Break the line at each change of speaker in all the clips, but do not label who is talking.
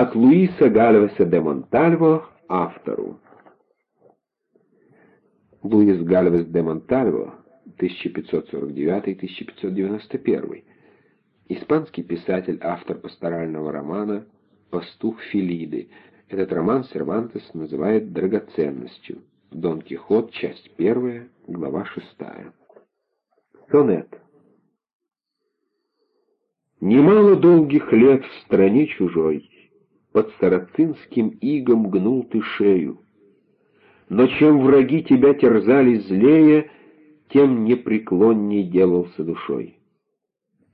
от Луиса Гальвеса де Монтальво автору. Луис Гальвес де Монтальво 1549-1591 Испанский писатель, автор пасторального романа «Пастух Филиды». Этот роман Сервантес называет драгоценностью. Дон Кихот, часть первая, глава шестая. Сонет. Немало долгих лет в стране чужой Под сарацинским игом гнул ты шею. Но чем враги тебя терзали злее, Тем непреклонней делался душой.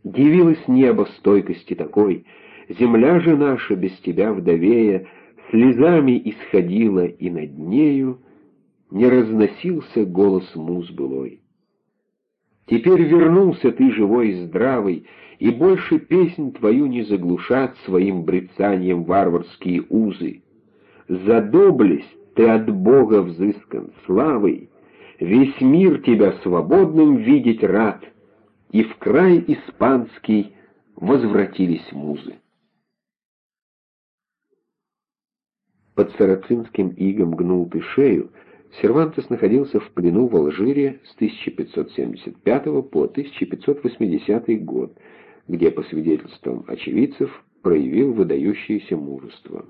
Дивилось небо стойкости такой, Земля же наша без тебя вдовея Слезами исходила, и над нею Не разносился голос муз былой. Теперь вернулся ты живой и здравый, И больше песнь твою не заглушат Своим брецанием варварские узы. За доблесть ты от Бога взыскан славой, Весь мир тебя свободным видеть рад — и в край испанский возвратились музы. Под сарацинским игом гнул ты шею, Сервантес находился в плену в Алжире с 1575 по 1580 год, где, по свидетельствам очевидцев, проявил выдающееся мужество.